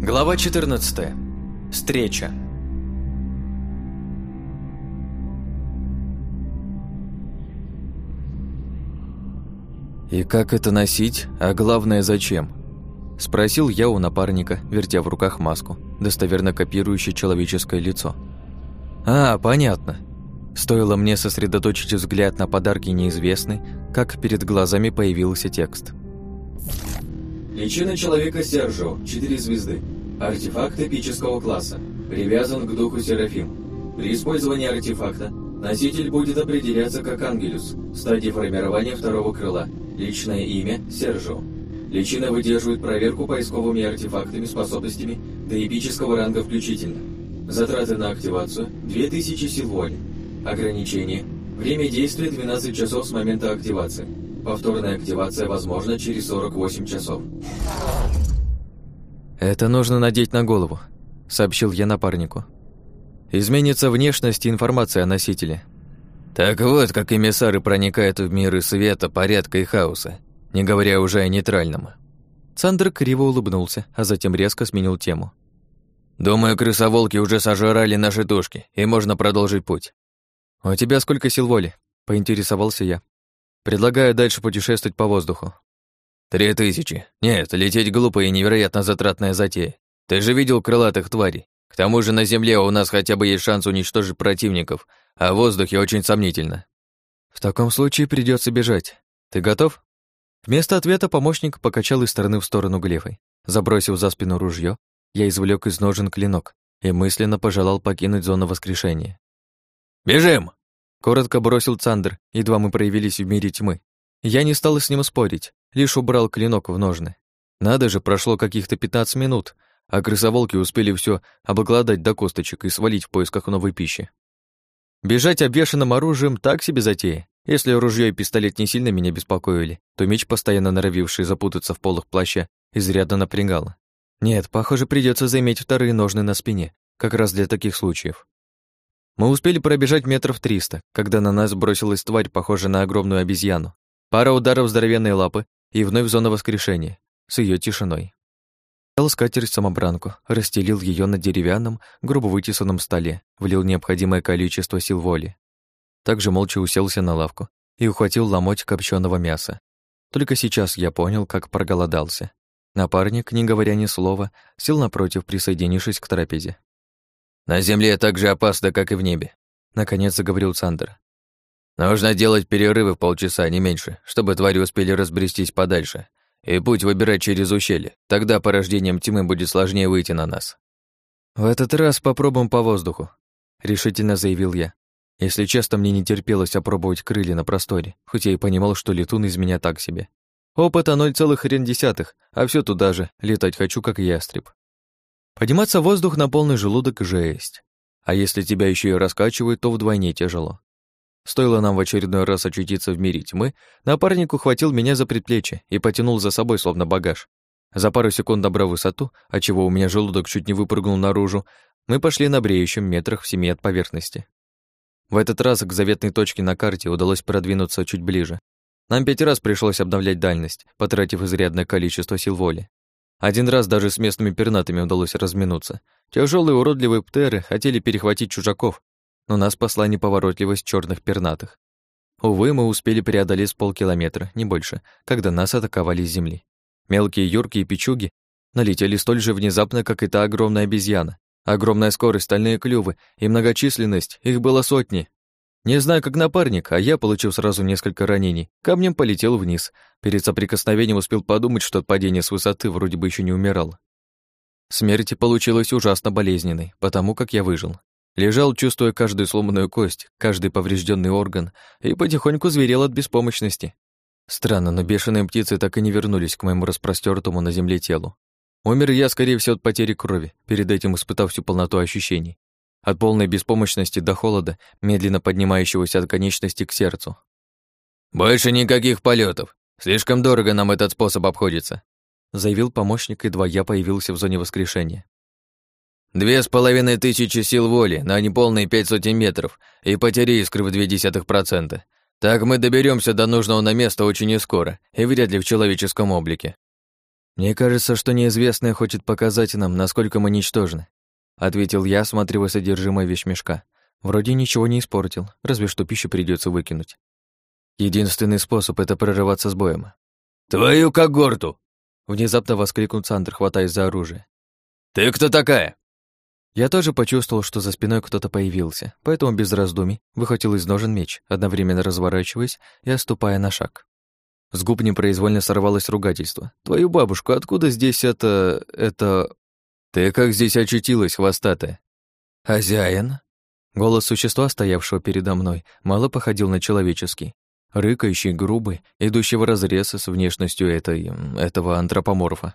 Глава 14. Встреча. «И как это носить? А главное, зачем?» Спросил я у напарника, вертя в руках маску, достоверно копирующую человеческое лицо. «А, понятно». Стоило мне сосредоточить взгляд на подарки неизвестной, как перед глазами появился текст. Личина человека Сержио, 4 звезды. Артефакт эпического класса. Привязан к духу Серафим. При использовании артефакта носитель будет определяться как Ангелюс в стадии формирования второго крыла. Личное имя – Сержио. Личина выдерживает проверку поисковыми артефактами способностями до эпического ранга включительно. Затраты на активацию – 2000 сил воли. Ограничение. Время действия 12 часов с момента активации. Повторная активация возможна через 48 часов. «Это нужно надеть на голову», — сообщил я напарнику. «Изменится внешность и информация о носителе». Так вот, как эмиссары проникают в миры света, порядка и хаоса, не говоря уже о нейтральном. Цандр криво улыбнулся, а затем резко сменил тему. «Думаю, крысоволки уже сожрали наши тушки, и можно продолжить путь». «У тебя сколько сил воли?» — поинтересовался я. «Предлагаю дальше путешествовать по воздуху». «Три тысячи. Нет, лететь глупо и невероятно затратная затея. Ты же видел крылатых тварей. К тому же на Земле у нас хотя бы есть шанс уничтожить противников, а в воздухе очень сомнительно». «В таком случае придется бежать. Ты готов?» Вместо ответа помощник покачал из стороны в сторону глефой. Забросив за спину ружье, я извлек из ножен клинок и мысленно пожелал покинуть зону воскрешения. «Бежим!» — коротко бросил Цандер, едва мы проявились в мире тьмы. Я не стал с ним спорить, лишь убрал клинок в ножны. Надо же, прошло каких-то 15 минут, а крысоволки успели все обгладать до косточек и свалить в поисках новой пищи. Бежать обвешанным оружием так себе затея. Если ружье и пистолет не сильно меня беспокоили, то меч, постоянно норовивший запутаться в полах плаща, изрядно напрягал. Нет, похоже, придется заиметь вторые ножны на спине, как раз для таких случаев. Мы успели пробежать метров триста, когда на нас бросилась тварь, похожая на огромную обезьяну. Пара ударов здоровенной лапы, и вновь зона воскрешения, с ее тишиной. Взял скатерть-самобранку, расстелил ее на деревянном, грубо вытесанном столе, влил необходимое количество сил воли. Также молча уселся на лавку и ухватил ломоть копченого мяса. Только сейчас я понял, как проголодался. Напарник, не говоря ни слова, сел напротив, присоединившись к трапезе. «На земле так же опасно, как и в небе», — наконец заговорил Сандер. «Нужно делать перерывы в полчаса, не меньше, чтобы твари успели разбрестись подальше, и путь выбирать через ущелье. Тогда порождением тьмы будет сложнее выйти на нас». «В этот раз попробуем по воздуху», — решительно заявил я. Если честно, мне не терпелось опробовать крылья на просторе, хоть я и понимал, что летун из меня так себе. Опыта ноль целых хрен десятых, а все туда же, летать хочу, как ястреб. Подниматься в воздух на полный желудок — жесть. А если тебя еще и раскачивают, то вдвойне тяжело. Стоило нам в очередной раз очутиться в мире тьмы, напарник ухватил меня за предплечье и потянул за собой, словно багаж. За пару секунд набрав высоту, отчего у меня желудок чуть не выпрыгнул наружу, мы пошли на бреющем метрах в семи от поверхности. В этот раз к заветной точке на карте удалось продвинуться чуть ближе. Нам пять раз пришлось обновлять дальность, потратив изрядное количество сил воли. Один раз даже с местными пернатыми удалось разминуться. Тяжелые уродливые птеры хотели перехватить чужаков, но нас спасла неповоротливость черных пернатых. Увы, мы успели преодолеть полкилометра, не больше, когда нас атаковали с земли. Мелкие юрки и печуги налетели столь же внезапно, как и та огромная обезьяна. Огромная скорость, стальные клювы и многочисленность, их было сотни. Не знаю, как напарник, а я, получив сразу несколько ранений, камнем полетел вниз. Перед соприкосновением успел подумать, что от падения с высоты вроде бы еще не умирал. Смерть получилась ужасно болезненной, потому как я выжил. Лежал, чувствуя каждую сломанную кость, каждый поврежденный орган, и потихоньку зверел от беспомощности. Странно, но бешеные птицы так и не вернулись к моему распростертому на земле телу. Умер я, скорее всего, от потери крови, перед этим испытав всю полноту ощущений. От полной беспомощности до холода, медленно поднимающегося от конечности к сердцу. «Больше никаких полетов. Слишком дорого нам этот способ обходится», заявил помощник, едва я появился в зоне воскрешения. «Две с половиной тысячи сил воли на неполные пять сотен метров и потери искры в две десятых процента. Так мы доберемся до нужного на место очень нескоро и вряд ли в человеческом облике». «Мне кажется, что неизвестное хочет показать нам, насколько мы ничтожны», ответил я, осматривая содержимое вещмешка. Вроде ничего не испортил, разве что пищу придется выкинуть. Единственный способ — это прорываться с боем. «Твою когорту!» Внезапно воскликнул Сандер, хватаясь за оружие. «Ты кто такая?» Я тоже почувствовал, что за спиной кто-то появился, поэтому без раздумий выхватил из ножен меч, одновременно разворачиваясь и оступая на шаг. С губ непроизвольно сорвалось ругательство. «Твою бабушку, откуда здесь это... это...» «Ты как здесь очутилась, хвостатая?» «Хозяин?» Голос существа, стоявшего передо мной, мало походил на человеческий. Рыкающий, грубый, идущий вразрез с внешностью этой... этого антропоморфа.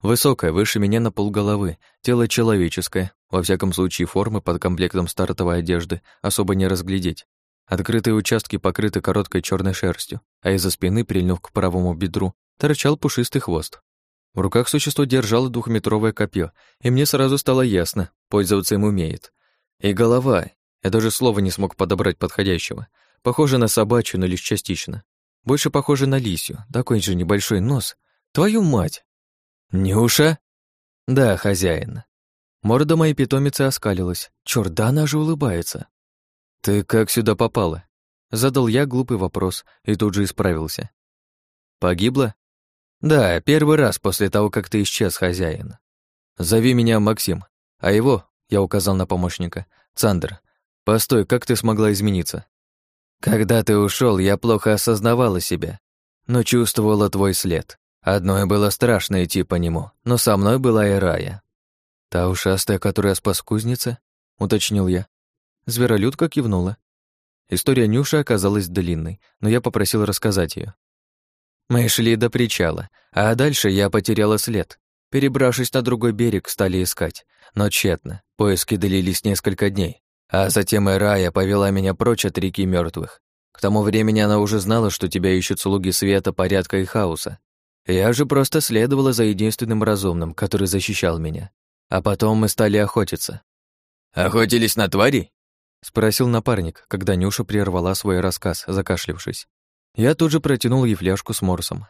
Высокая, выше меня на полголовы, тело человеческое, во всяком случае формы под комплектом стартовой одежды особо не разглядеть. Открытые участки покрыты короткой черной шерстью, а из-за спины, прильнув к правому бедру, торчал пушистый хвост. В руках существо держало двухметровое копье, и мне сразу стало ясно, пользоваться им умеет. И голова, я даже слова не смог подобрать подходящего, похоже на собачью, но лишь частично. Больше похоже на лисью, такой же небольшой нос. Твою мать! Нюша? Да, хозяин. Морда моей питомицы оскалилась. Чёрт, да она же улыбается. «Ты как сюда попала?» Задал я глупый вопрос и тут же исправился. «Погибла?» «Да, первый раз после того, как ты исчез, хозяин. Зови меня Максим, а его, я указал на помощника, Цандер. Постой, как ты смогла измениться?» «Когда ты ушел, я плохо осознавала себя, но чувствовала твой след. Одно было страшно идти по нему, но со мной была и Рая». «Та ушастая, которая спас кузница?» — уточнил я. Зверолюдка кивнула. История Нюши оказалась длинной, но я попросил рассказать ее. Мы шли до причала, а дальше я потеряла след. Перебравшись на другой берег, стали искать, но тщетно. Поиски длились несколько дней, а затем Эрая повела меня прочь от реки мертвых. К тому времени она уже знала, что тебя ищут слуги света, порядка и хаоса. Я же просто следовала за единственным разумным, который защищал меня. А потом мы стали охотиться. «Охотились на тварей?» Спросил напарник, когда Нюша прервала свой рассказ, закашлившись. Я тут же протянул ей фляжку с морсом.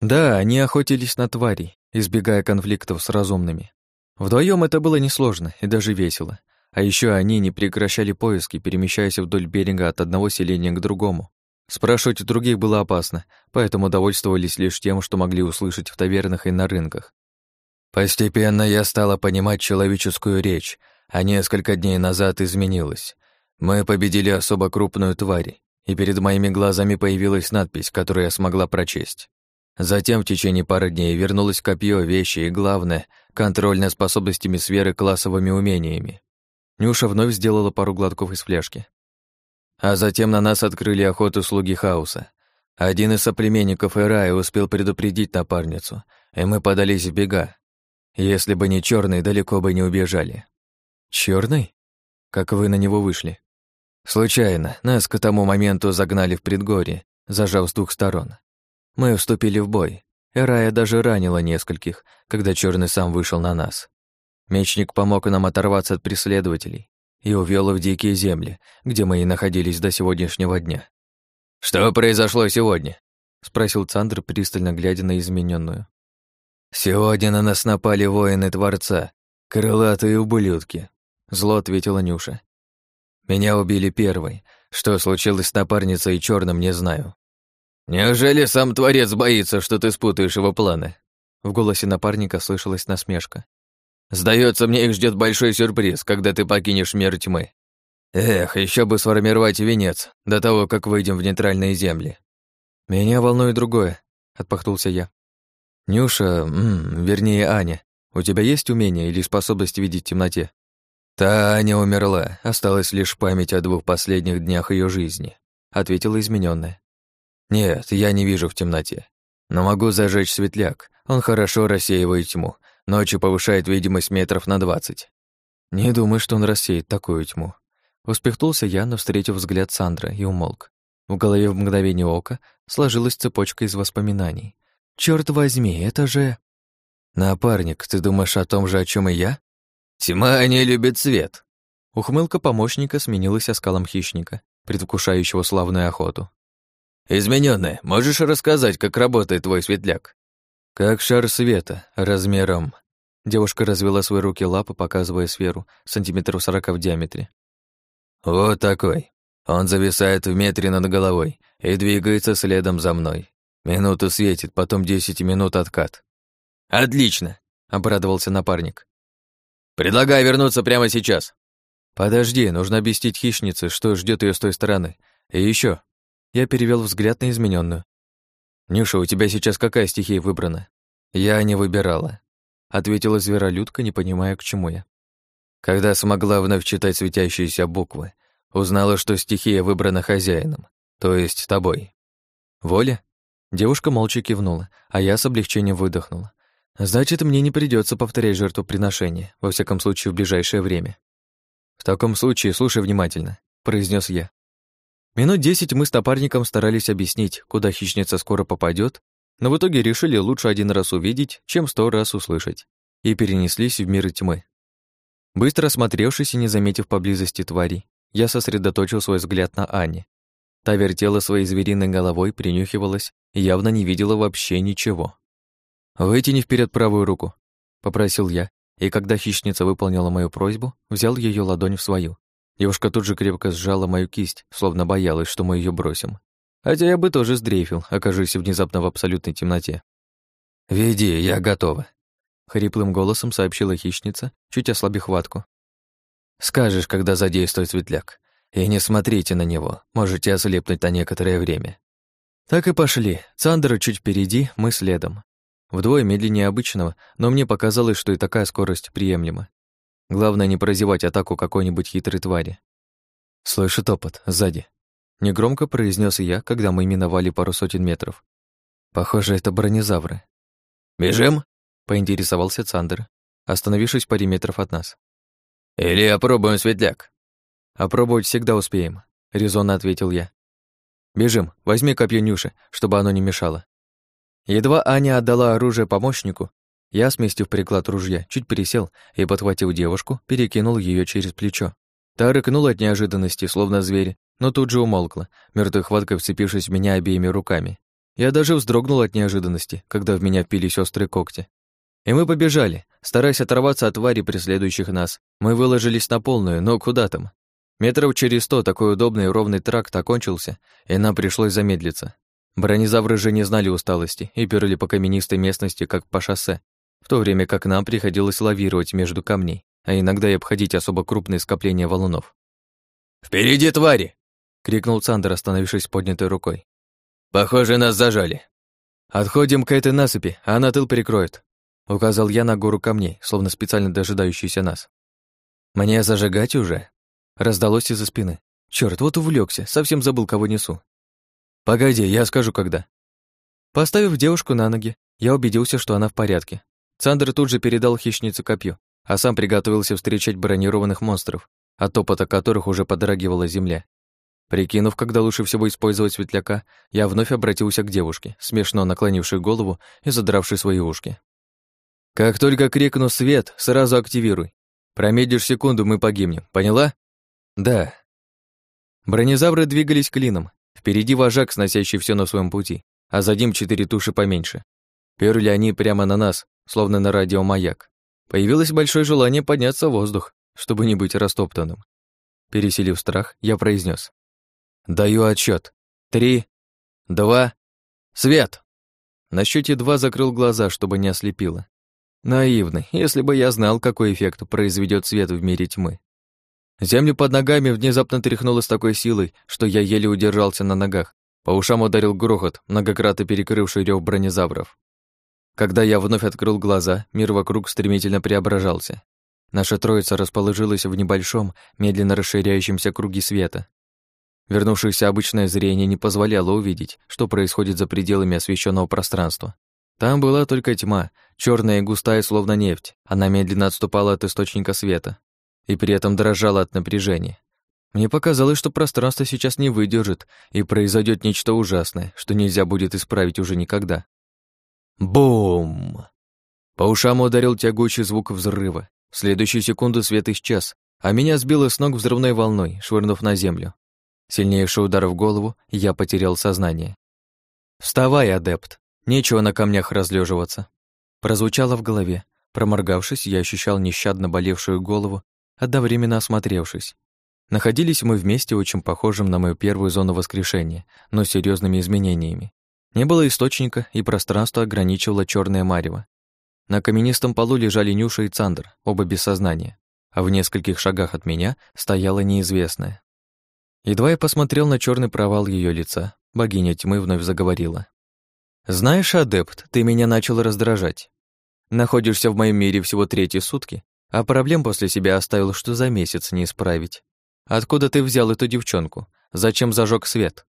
Да, они охотились на тварей, избегая конфликтов с разумными. Вдвоем это было несложно и даже весело. А еще они не прекращали поиски, перемещаясь вдоль берега от одного селения к другому. Спрашивать у других было опасно, поэтому довольствовались лишь тем, что могли услышать в тавернах и на рынках. Постепенно я стала понимать человеческую речь, а несколько дней назад изменилось. Мы победили особо крупную тварь, и перед моими глазами появилась надпись, которую я смогла прочесть. Затем в течение пары дней вернулось копье, вещи и, главное, контроль над способностями сферы классовыми умениями. Нюша вновь сделала пару глотков из фляжки. А затем на нас открыли охоту слуги хаоса. Один из соплеменников Ирая успел предупредить напарницу, и мы подались в бега. Если бы не черные, далеко бы не убежали. Черный? Как вы на него вышли? Случайно. Нас к тому моменту загнали в предгорье, зажав с двух сторон. Мы вступили в бой. Эрая даже ранила нескольких, когда черный сам вышел на нас. Мечник помог нам оторваться от преследователей и увел в дикие земли, где мы и находились до сегодняшнего дня. «Что произошло сегодня?» — спросил Цандр, пристально глядя на измененную. «Сегодня на нас напали воины Творца, крылатые ублюдки. Зло ответила Нюша. Меня убили первой. Что случилось с напарницей и черным, не знаю. Неужели сам Творец боится, что ты спутаешь его планы? В голосе напарника слышалась насмешка. Сдается мне, их ждет большой сюрприз, когда ты покинешь мир тьмы. Эх, еще бы сформировать венец до того, как выйдем в нейтральные земли. Меня волнует другое, отпахнулся я. Нюша, м вернее Аня, у тебя есть умение или способность видеть в темноте? «Та не умерла, осталась лишь память о двух последних днях ее жизни», — ответила измененная. «Нет, я не вижу в темноте. Но могу зажечь светляк, он хорошо рассеивает тьму, ночью повышает видимость метров на двадцать». «Не думаю, что он рассеет такую тьму». Успехнулся я, но встретив взгляд Сандра и умолк. В голове в мгновение ока сложилась цепочка из воспоминаний. «Чёрт возьми, это же...» «Напарник, ты думаешь о том же, о чем и я?» Тьма не любит свет. Ухмылка помощника сменилась оскалом хищника, предвкушающего славную охоту. Измененная, можешь рассказать, как работает твой светляк? Как шар света, размером. Девушка развела свои руки лапы, показывая сферу, сантиметров сорока в диаметре. Вот такой. Он зависает в метре над головой и двигается следом за мной. Минуту светит, потом десять минут откат. Отлично, обрадовался напарник. Предлагаю вернуться прямо сейчас. Подожди, нужно объяснить хищнице, что ждет ее с той стороны. И еще. Я перевел взгляд на измененную. Нюша, у тебя сейчас какая стихия выбрана? Я не выбирала, ответила зверолюдка, не понимая, к чему я. Когда смогла вновь читать светящиеся буквы, узнала, что стихия выбрана хозяином, то есть тобой. Воля? Девушка молча кивнула, а я с облегчением выдохнула. Значит, мне не придется повторять жертвоприношение, во всяком случае, в ближайшее время. В таком случае слушай внимательно, произнес я. Минут десять мы с напарником старались объяснить, куда хищница скоро попадет, но в итоге решили лучше один раз увидеть, чем сто раз услышать, и перенеслись в мир тьмы. Быстро осмотревшись и не заметив поблизости тварей, я сосредоточил свой взгляд на Ане. Та вертела своей звериной головой, принюхивалась и явно не видела вообще ничего. «Вытяни вперед правую руку», — попросил я, и когда хищница выполнила мою просьбу, взял ее ладонь в свою. Девушка тут же крепко сжала мою кисть, словно боялась, что мы ее бросим. Хотя я бы тоже сдрейфил, окажись внезапно в абсолютной темноте. «Веди, я готова», — хриплым голосом сообщила хищница, чуть ослабив хватку. «Скажешь, когда задействует светляк. И не смотрите на него, можете ослепнуть на некоторое время». Так и пошли. Цандера чуть впереди, мы следом. Вдвое медленнее обычного, но мне показалось, что и такая скорость приемлема. Главное не прозевать атаку какой-нибудь хитрой твари. Слышу топот сзади. Негромко произнес я, когда мы миновали пару сотен метров. Похоже, это бронезавры. «Бежим?» — поинтересовался Цандер, остановившись паре метров от нас. «Или опробуем светляк?» «Опробовать всегда успеем», — резонно ответил я. «Бежим, возьми копье Нюши, чтобы оно не мешало». Едва Аня отдала оружие помощнику, я, сместив приклад ружья, чуть пересел и, подхватив девушку, перекинул ее через плечо. Та рыкнула от неожиданности, словно зверь, но тут же умолкла, мертвой хваткой вцепившись в меня обеими руками. Я даже вздрогнул от неожиданности, когда в меня впились острые когти. И мы побежали, стараясь оторваться от тварей, преследующих нас. Мы выложились на полную, но куда там? Метров через сто такой удобный и ровный тракт окончился, и нам пришлось замедлиться. Бронезавры же не знали усталости и перли по каменистой местности, как по шоссе, в то время как нам приходилось лавировать между камней, а иногда и обходить особо крупные скопления валунов. «Впереди твари!» — крикнул Цандер, остановившись поднятой рукой. «Похоже, нас зажали». «Отходим к этой насыпи, а она тыл перекроет», — указал я на гору камней, словно специально дожидающийся нас. «Мне зажигать уже?» — раздалось из-за спины. Черт, вот увлекся, совсем забыл, кого несу. «Погоди, я скажу, когда». Поставив девушку на ноги, я убедился, что она в порядке, Цандер тут же передал хищнице копье, а сам приготовился встречать бронированных монстров, от топота которых уже подрагивала земля. Прикинув, когда лучше всего использовать светляка, я вновь обратился к девушке, смешно наклонившей голову и задравшей свои ушки. «Как только крикну «свет», сразу активируй. Промедлишь секунду, мы погибнем, поняла?» «Да». Бронезавры двигались клином. Впереди вожак, сносящий все на своем пути, а за ним четыре туши поменьше. Перли они прямо на нас, словно на радиомаяк. Появилось большое желание подняться в воздух, чтобы не быть растоптанным. Переселив страх, я произнес: «Даю отчет. Три, два, свет!» На счете два закрыл глаза, чтобы не ослепило. Наивный, если бы я знал, какой эффект произведет свет в мире тьмы. Землю под ногами внезапно тряхнуло с такой силой, что я еле удержался на ногах. По ушам ударил грохот, многократно перекрывший рев бронезавров. Когда я вновь открыл глаза, мир вокруг стремительно преображался. Наша троица расположилась в небольшом, медленно расширяющемся круге света. Вернувшееся обычное зрение не позволяло увидеть, что происходит за пределами освещенного пространства. Там была только тьма, черная и густая, словно нефть. Она медленно отступала от источника света и при этом дрожала от напряжения. Мне показалось, что пространство сейчас не выдержит, и произойдет нечто ужасное, что нельзя будет исправить уже никогда. Бум! По ушам ударил тягучий звук взрыва. В следующую секунду свет исчез, а меня сбило с ног взрывной волной, швырнув на землю. Сильнейший удар в голову, я потерял сознание. «Вставай, адепт!» Нечего на камнях разлеживаться. Прозвучало в голове. Проморгавшись, я ощущал нещадно болевшую голову, одновременно осмотревшись. Находились мы вместе очень похожим на мою первую зону воскрешения, но с серьезными изменениями. Не было источника, и пространство ограничивало черное марево. На каменистом полу лежали Нюша и Цандр, оба без сознания, а в нескольких шагах от меня стояла неизвестная. Едва я посмотрел на черный провал ее лица, богиня тьмы вновь заговорила. «Знаешь, адепт, ты меня начал раздражать. Находишься в моем мире всего третьи сутки, а проблем после себя оставил, что за месяц не исправить. Откуда ты взял эту девчонку? Зачем зажег свет?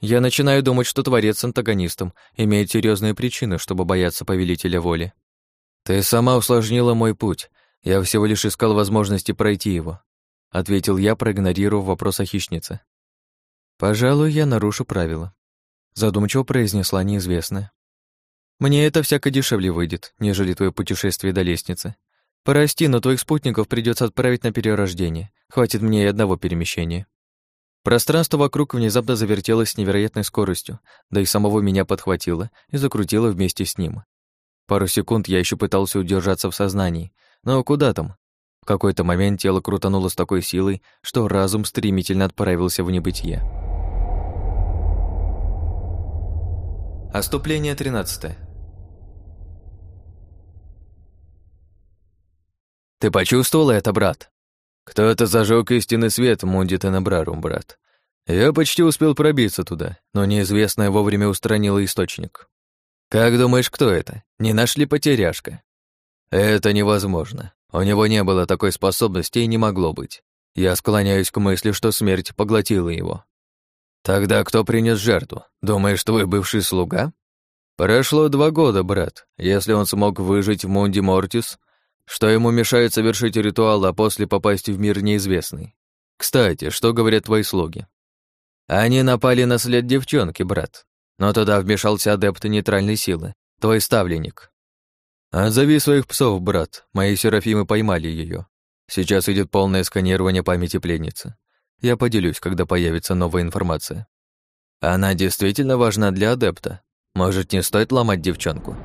Я начинаю думать, что творец с антагонистом имеет серьезные причины, чтобы бояться повелителя воли. Ты сама усложнила мой путь. Я всего лишь искал возможности пройти его, ответил я, проигнорировав вопрос о хищнице. Пожалуй, я нарушу правила, задумчиво произнесла неизвестная. Мне это всяко дешевле выйдет, нежели твое путешествие до лестницы. Прости, но твоих спутников придется отправить на перерождение. Хватит мне и одного перемещения. Пространство вокруг внезапно завертелось с невероятной скоростью, да и самого меня подхватило и закрутило вместе с ним. Пару секунд я еще пытался удержаться в сознании, но куда там? В какой-то момент тело крутануло с такой силой, что разум стремительно отправился в небытие. Оступление 13. Ты почувствовал это, брат? Кто-то зажег истинный свет в Мунди Тенебрарум, брат. Я почти успел пробиться туда, но неизвестное вовремя устранило источник. Как думаешь, кто это? Не нашли потеряшка? Это невозможно. У него не было такой способности и не могло быть. Я склоняюсь к мысли, что смерть поглотила его. Тогда кто принес жертву? Думаешь, твой бывший слуга? Прошло два года, брат. Если он смог выжить в Мунди Мортис, что ему мешает совершить ритуал, а после попасть в мир неизвестный? Кстати, что говорят твои слуги? Они напали на след девчонки, брат. Но туда вмешался адепт нейтральной силы, твой ставленник. Отзови своих псов, брат. Мои серафимы поймали ее. Сейчас идет полное сканирование памяти пленницы. Я поделюсь, когда появится новая информация. Она действительно важна для адепта. Может, не стоит ломать девчонку?